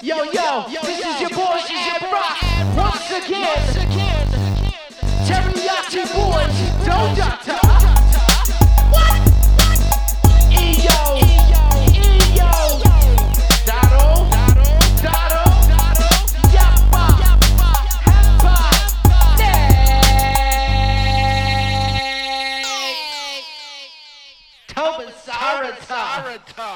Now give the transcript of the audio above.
Yo, yo, this is your boy, this is your rock. Once again, Teriyaki Boyz, don't doctor. What? E-yo, Dado, Dado, Yappa, Heppa, Tobin Sarata.